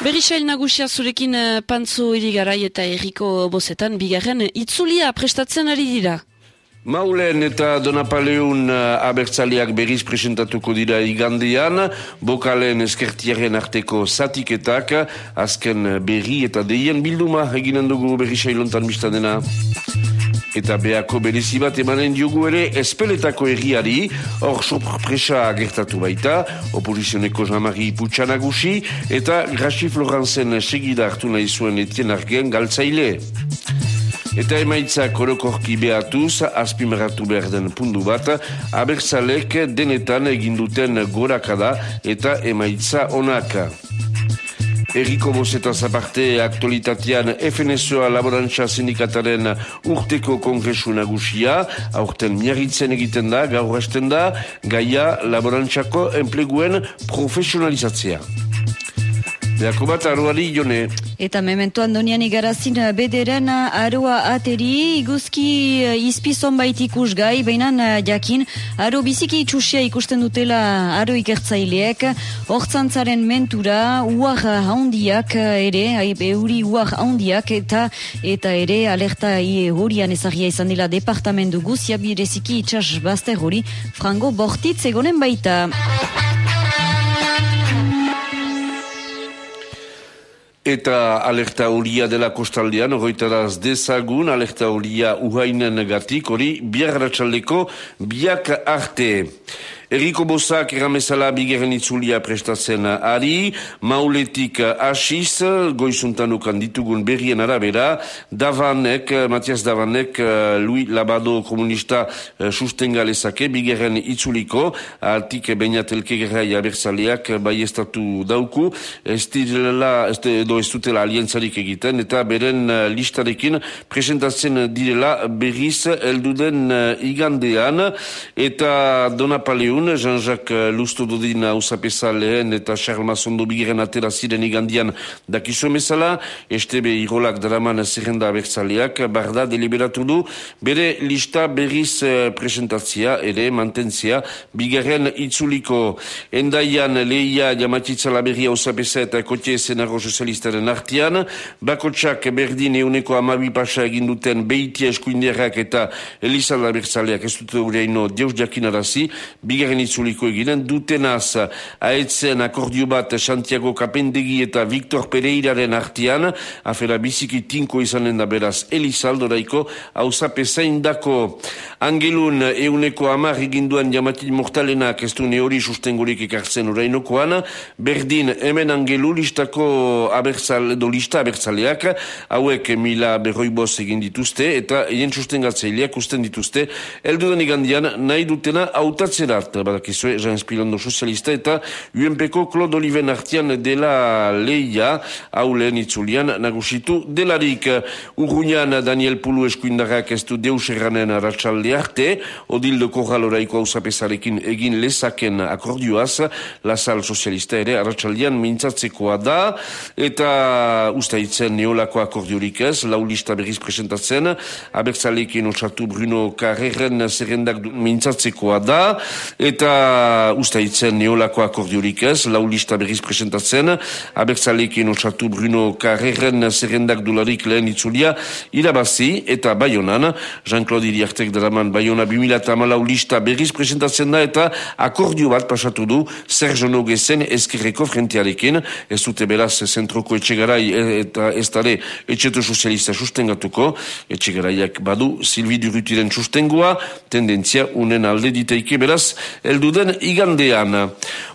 Berrisail nagusia zurekin uh, pantzo irigarai eta erriko bozetan, bigarren itzulia prestatzen ari dira. Maulen eta Donapaleun uh, abertzaliak berriz presentatuko dira igandean, bokalen eskertiaren arteko zatiketak, azken berri eta deien bilduma eginen dugu berrisailontan biztadena. Eta beako berezi bat emanen diogu ere espeletako erriari, hor sorpresa gertatu baita, opozizioneko jamari putxanagusi, eta Graci Florenzen segida hartu nahi zuen etien argen galtzaile. Eta emaitza korokorki behatuz, azpimeratu behar den pundu bat, abertzalek denetan eginduten gorakada eta emaitza onaka. Eriko Bozeta Zaparte aktualitatean FNSOA Laborantza Sindikataren urteko kongresu nagusia, aurten miarritzen egiten da, gaur da, gaia laborantzako enpleguen profesionalizatzea. Beako bat aroari jone. Eta memento andonian igarazin eh, bederen eh, aroa ateri, iguzki uh, izpizon bait ikus gai, behinan jakin, aro biziki itxusia ikusten dutela aro ikertzaileek, hortzantzaren mentura, uar haundiak ere, euri uar haundiak, eta eta ere alerta horian ezagia izan dela departamentu guzia bireziki itxas bazter hori, frango bortitz egonen baita. Eta alerta horia dela kostaldean, horretaraz dezagun, alerta horia uhainen gatik, hori biarratxaldeko biak arte. Eriko Bozak erramezala bigerren itzulia prestatzen ari, mauletik asiz, goizuntanukan ditugun berrien arabera, Davanek, Matias Davanek, Louis Labado komunista eh, sustengalezake, bigerren itzuliko, altik bainatelke gerrai abertzaleak bai estatu dauku, ez direla, ez edo ez dutela alientzarik egiten, eta beren eh, listarekin presentatzen direla berriz elduden eh, igandean, eta Donapaleu Jean-Jacques euh, Lusto Dodina usapesa lehen eta Charles Mazondo bigiren atera ziren igandian. Dakizu emezala, estebe irolak daraman zerrenda abertzaleak, barda deliberatu du, bere lista berriz euh, presentatzia, ere mantentzia, bigarren itzuliko. Endaian lehia jamatitzala berria usapesa eta kote zenarro sozialistaren artian, bakotsak berdin euneko amabi pasa eginduten beitia eskuinderrak eta Elizalda Bertzaleak ez dute ureino deus jakinarazi, bigarren bigarren itzuliko eginen, dutenaz aetzen akordio bat Santiago Kapendegi eta Victor Pereiraren artian, afera biziki tinko izanen da beraz Elizaldo daiko, hau angelun euneko amar eginduan jamatin mortalenak ez du neori sustengorik ikartzen urainokoan, berdin hemen angelu listako abertzal, do lista abertzaleak, hauek mila berroiboz egin dituzte, eta hien sustengatzeileak usten dituzte, eldudan igandian nahi dutena autatzerat, badakizue, Jean Espilondo sozialista eta UNPko Claude Oliven artian dela leia, hau lehen itzulian nagusitu delarik. Urruñan Daniel Pulu eskuindarrak ez du deus erranen ratxalde arte, odildo korraloraiko hausapesarekin egin lezaken akordioaz, lasal sozialista ere ratxaldean mintzatzekoa da, eta ustaitzen neolako akordiorik ez, laulista berriz presentatzen, abertzalekin osatu Bruno Carreren zerrendak mintzatzekoa da, eta ustaitzen neolako akordiorik ez, laulista berriz presentatzen, abertzalekin osatu Bruno Carreren zerrendak dularik lehen itzulia, irabazi eta bayonan, Jean-Claude Iriartek daraman bayona 2000 laulista berriz presentatzen da eta akordio bat pasatu du Sergio Nogezen eskerreko frentearekin, ez dute beraz zentroko etxegarai eta ez dara etxeto sozialista sustengatuko, etxegaraiak badu Silvi Durutiren sustengoa, tendentzia unen alde diteike beraz, elduden igandean.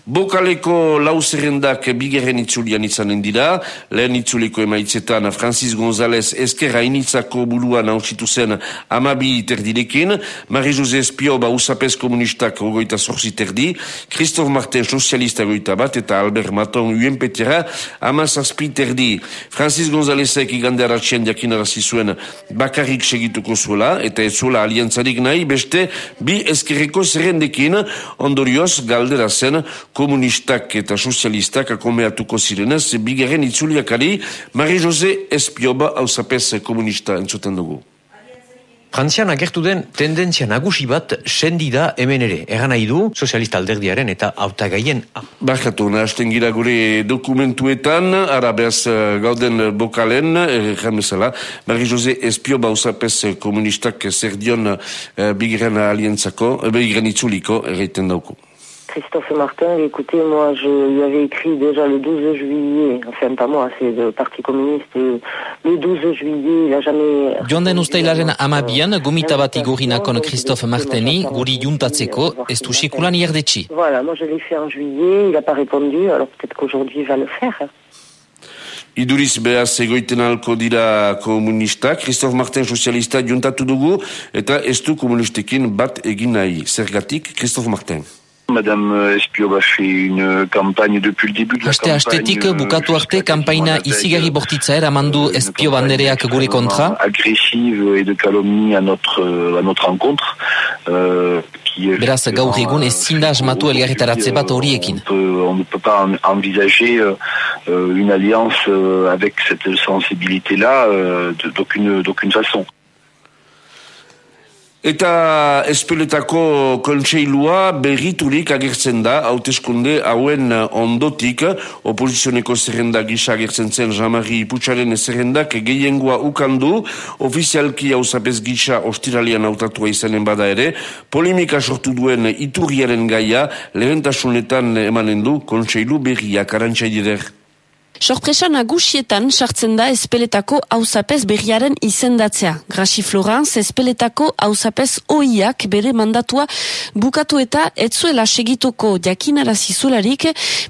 Bokaleko lauzerrendak bigerren itzulian izanen dira, lehen itzuliko emaitzetan Francis González eskerra initzako buruan hausitu zen amabi terdilekin, Marie-José Espioba usapez komunistak ogoita zorzi terdi, Christophe Martin sozialista goita bat, eta Albert Maton UNPTR amazazpi terdi. Francis Gonzálezek igande aratxen diakinarazi zuen bakarrik segituko zuela, eta ez zuela aliantzarik nahi, beste bi eskerreko zerrendekin, ondorioz galdera zen komunistak eta sozialistak akomeatuko zirenez, bigarren itzuliakari Marie-José Espioba hausapez komunista entzuten dugu. Frantzian agertu den tendentzia nagusi bat sendi da hemen ere. Egan nahi du, sozialista alderdiaren eta autagaien. Barkatu, nahazten gira gure dokumentuetan, arabeaz eh, gauden bokalen, erran bezala, Barri Jose Espio bauzapez komunistak zer dion bigren alientzako, bigren itzuliko, erreiten dauku. Christophe Martin, écoutez, moi je lui avais écrit déjà le 12 juillet, enfin pas moi, c'est le Parti communiste, le 12 juillet, il a jamais... Joan den ustailaren amabian, gomita bat igorrinakon Christophe Marteni, guri juntatzeko, ez du sekulan ierdetxi. Voilà, moi je l'ai fait en juillet, il n'a pas répondu, alors peut-être qu'aujourd'hui il va le faire. Iduriz behaz egoiten alko dira komunista, Christophe Martin sozialista juntatu dugu, eta ez du komunistekin bat egin nahi. Zergatik, Christophe Martin. Madame Espio a fait une campagne depuis le début de la Aste astetik campagne. bukatu arte kanpaina izigarri bortitza eramandu espio bandereak gure kontra. Agressive et de calomnie à notre, à notre rencontre. Euh, Beraz, gaur egun ezin da asmatu elgarretaratze bat horiekin. On, ne peut pas en- envisager euh, euh, une alliance euh, avec cette sensibilité-là euh, d'aucune façon. Eta espeletako kontseilua berriturik agertzen da, hauteskunde hauen ondotik, opozizioneko zerrenda gisa agertzen zen Jamari Putsaren zerrendak gehiengoa ukandu, ofizialki hauzapez gisa ostiralian hautatua izanen bada ere, polemika sortu duen iturriaren gaia, lehentasunetan emanen du kontseilu berriak arantxai direr. Sorpresa nagusietan sartzen da espeletako hauzapez berriaren izendatzea. Grasi Florence espeletako hauzapez oiak bere mandatua bukatu eta etzuela segituko jakinarazi zularik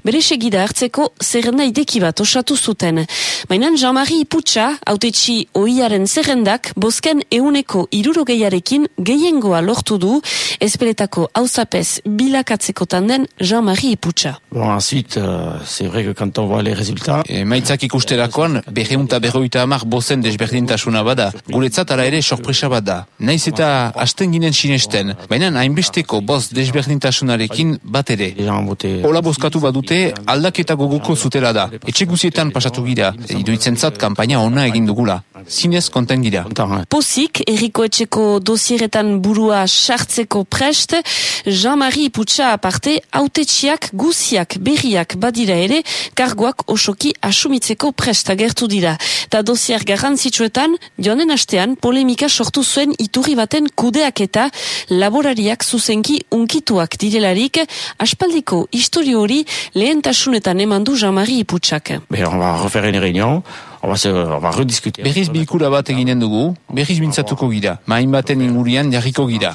bere segida hartzeko zerrenda ideki bat osatu zuten. Baina Jean-Marie Iputxa, autetxi oiaren zerrendak, bosken euneko irurogeiarekin gehiengoa lortu du espeletako hauzapez bilakatzeko tanden Jean-Marie Iputxa. Bon, ensuite, euh, c'est vrai que quand on voit les résultats, Emaitzak ikusterakoan, berreunta berroita amar bozen desberdintasuna bada. Guretzat ala ere sorpresa bat da. Naiz eta hasten ginen sinesten, baina hainbesteko boz desberdintasunarekin bat ere. Ola bozkatu badute, aldaketa goguko zutela da. Etxe guzietan pasatu gira, iduitzen zat kampaina ona egin dugula. Zinez konten gira. Pozik, erriko etxeko dosieretan burua sartzeko prest, Jean-Marie Iputxa aparte, autetxiak guziak berriak badira ere, kargoak osoki asumitzeko prest agertu dira. Ta dosier garrantzitsuetan, joanen astean, polemika sortu zuen iturri baten kudeak eta laborariak zuzenki unkituak direlarik, aspaldiko historio hori lehentasunetan emandu Jean-Marie Iputxak. Mais on va refaire une réunion, on va, se, on va rediscuter. Berriz bilkura bat eginen dugu, berriz mintzatuko gira. Main baten ingurian jarriko gira.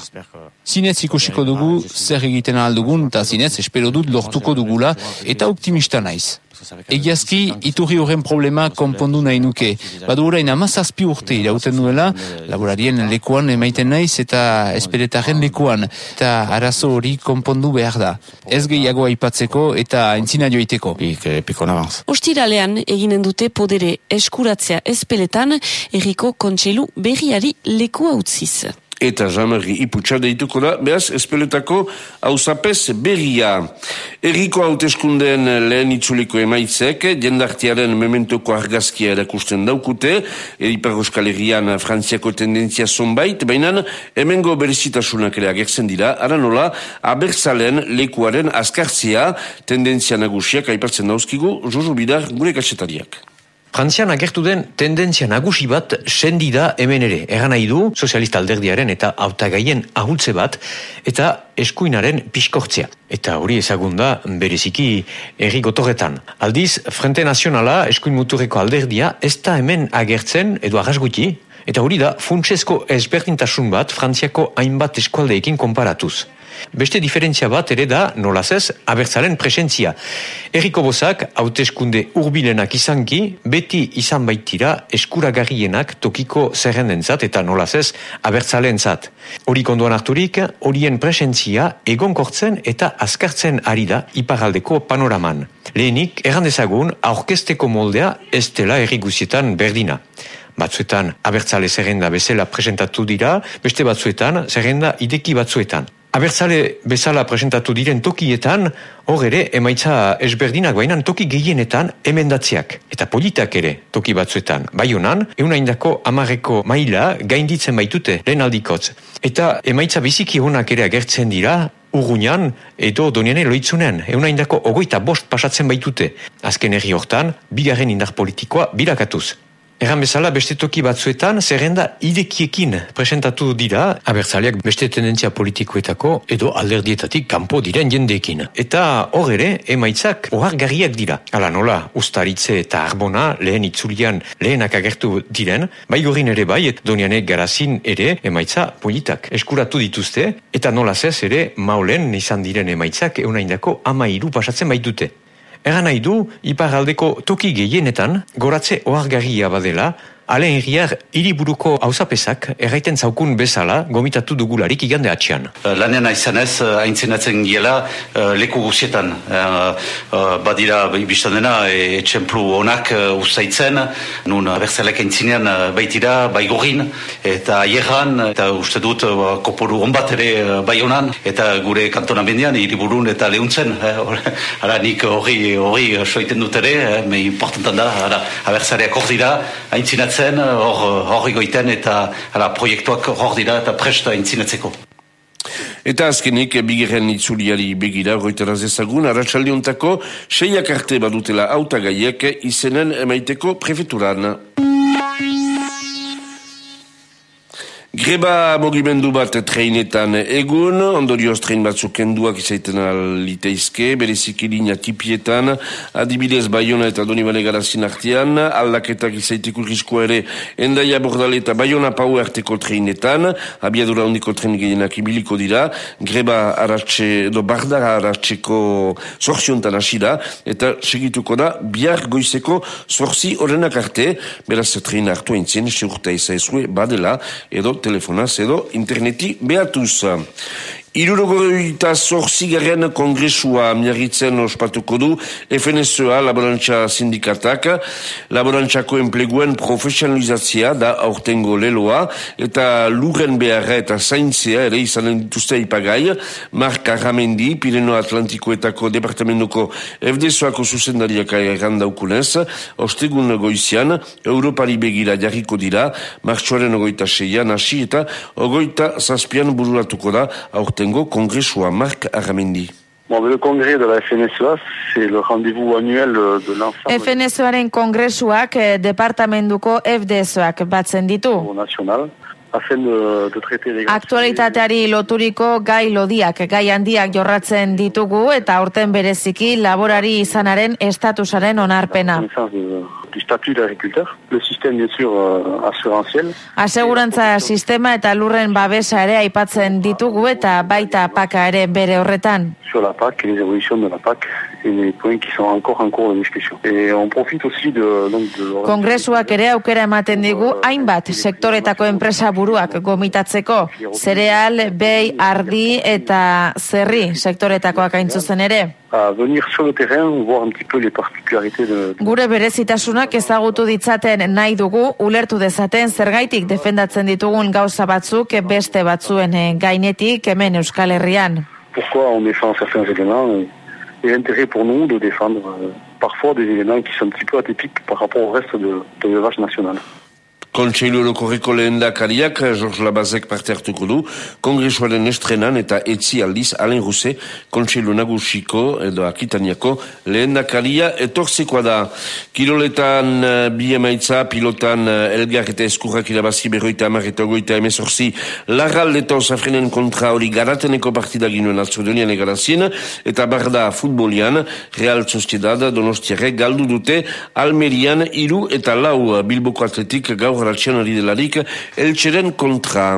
Zinez ikusiko dugu, zer egiten aldugun, eta zinez espero dut lortuko dugula, eta optimista naiz. Egiazki, iturri horren problema konpondu nahi nuke. Badu orain amazazpi urte irauten duela, laborarien lekuan emaiten naiz eta esperetaren lekuan. Eta arazo hori konpondu behar da. Ez gehiago aipatzeko eta entzina joiteko. Ostiralean eginen dute podere eskuratzea ezpeletan erriko kontseilu berriari lekua utziz. Eta Jean-Marie Iputxa deituko da, behaz, espeletako hauzapez berria. Erriko hauteskundeen lehen itzuliko emaitzek, jendartiaren mementoko argazkia erakusten daukute, Ipar Euskal Herrian frantziako tendentzia zonbait, baina hemengo berezitasunak ere agertzen dira, ara nola, abertzalen lekuaren azkartzea, tendentzia nagusiak aipatzen dauzkigu, Josu Bidar, gure kasetariak. Frantzian agertu den tendentzia nagusi bat sendi da hemen ere. Egan nahi du, sozialista alderdiaren eta hautagaien ahultze bat, eta eskuinaren piskortzea. Eta hori ezagun da bereziki erri gotorretan. Aldiz, Frente Nazionala eskuin muturreko alderdia ez da hemen agertzen edo arrasguti, eta hori da funtsesko ezberdintasun bat Frantziako hainbat eskualdeekin konparatuz. Beste diferentzia bat ere da, nolaz ez, abertzalen presentzia. Erriko bozak, hauteskunde urbilenak izanki, beti izan baitira eskuragarrienak tokiko zerrendentzat eta nolaz ez, abertzalentzat. Hori konduan harturik, horien presentzia egonkortzen eta azkartzen ari da iparaldeko panoraman. Lehenik, errandezagun, aurkesteko moldea ez dela erri guzietan berdina. Batzuetan abertzale zerrenda bezala presentatu dira, beste batzuetan zerrenda ideki batzuetan. Abertzale bezala presentatu diren tokietan, hor ere emaitza esberdinak bainan toki gehienetan emendatziak. Eta politak ere toki batzuetan. Bai honan, eunaindako amareko maila gainditzen baitute lehen aldikotz. Eta emaitza biziki honak ere agertzen dira, Urruñan edo doniane loitzunean, eunaindako ogoita bost pasatzen baitute. Azken herri hortan, bigarren indar politikoa birakatuz. Erran bezala, beste toki batzuetan, zerrenda idekiekin presentatu dira, abertzaleak beste tendentzia politikoetako edo alderdietatik kanpo diren jendeekin. Eta hor ere, emaitzak ohargarriak dira. Hala nola, ustaritze eta arbona lehen itzulian lehenak agertu diren, bai gorin ere bai, donianek garazin ere emaitza politak eskuratu dituzte, eta nola zez ere, maulen izan diren emaitzak eunaindako ama iru pasatzen baitute. Egan nahi du, iparaldeko toki gehienetan, goratze oargarria badela, Alen herriar, hiriburuko hausapesak erraiten zaukun bezala gomitatu dugularik igande atxean. Uh, lanean aizan ez, haintzenatzen giela uh, leku guzietan. badira, biztan dena, etxemplu onak usaitzen, nun berzalek aintzinean baitira, baigorin, eta aierran, eta uste dut uh, koporu onbat ere bai honan, eta gure kantonan bendian, hiriburun eta lehuntzen. ara nik hori, hori soiten dut ere, eh, me importantan da, ara, abertzaleak hor dira, haintzinatzen zen, hor, hor egoiten eta ala, proiektuak hor dira eta presta intzinatzeko. Eta azkenik, bigeren itzuliari begira, goiteraz ezagun, arratsaldeontako seiak arte badutela autagaiek izenen emaiteko prefeturan. Greba mogimendu bat treinetan egun, ondorioz trein batzuk kenduak izaiten aliteizke, bereziki linea tipietan, adibidez Bayona eta Donibane Garazin artean, aldaketak izaiteko riskoa ere endaia bordale eta Bayona pau arteko treinetan, abiadura ondiko tren gehienak ibiliko dira, greba aratxe, do bardara aratxeko zorziontan asida, eta segituko da, bihar goizeko zorzi horrenak arte, beraz trein hartu entzien, seurta ezazue badela, edo telefonaz edo interneti behatuz. Irurogoita zorzigarren kongresua miarritzen ospatuko du FNSOA laborantza sindikatak, laborantzako enpleguen profesionalizatzia da aurtengo leloa, eta lurren beharra eta zaintzea ere izanen dituzte ipagai, Mark Arramendi, Pireno Atlantikoetako departamentuko FDSOako zuzendariak errandaukunez, ostegun goizian, Europari begira jarriko dira, martxoaren ogoita seian hasi eta ogoita zazpian bururatuko da aurten aurtengo kongresua Mark Aramendi. Bon, le congrès de la FNSEA, c'est le rendez-vous annuel de l'ensemble. FNSEAren kongresuak departamentuko FDSOak batzen ditu. Nacional. Aktualitateari loturiko gai lodiak, gai handiak jorratzen ditugu eta aurten bereziki laborari izanaren estatusaren onarpena. Du statut d'agriculteur, le système bien sûr euh, assurantiel. Asegurantza sistema eta lurren babesa ere aipatzen ditugu eta baita paka ere bere horretan. Sur la PAC les évolutions de la PAC et les points qui sont encore en cours de discussion. Et on profite aussi de... Donc, de... Kongresuak ere aukera ematen digu hainbat sektoretako enpresa buruak gomitatzeko. Zereal, bei, ardi eta zerri sektoretakoak aintzuzen ere. A venir sur le terrain, voir un petit peu les particularités de... Gure berezitasunak ezagutu ditzaten nahi dugu, ulertu dezaten zergaitik defendatzen ditugun gauza batzuk beste batzuen gainetik hemen Euskal Herrian. Pourquoi on défend certains éléments et l'intérêt pour nous de défendre euh, parfois des éléments qui sont un petit peu atypiques par rapport au reste de, de l'élevage national. Kontseilu Orokorreko lehen dakariak, George Labazek parte hartuko du, kongresuaren estrenan eta etzi aldiz, Alen Ruse, Kontseilu Nagusiko edo Akitaniako lehen dakaria etorzekoa da. Kiroletan uh, bi emaitza, pilotan uh, Elgar eta Eskurrak irabazi berroita amar eta ogoita emezorzi, Larral eta Osafrenen kontra hori garateneko partida ginuen altzordonian egarazien, eta barda futbolian, Real Sociedad, Donostiarek galdu dute, Almerian, Iru eta Lau. Bilboko Atletik gaur ratxan ari delarik, eltseren kontra.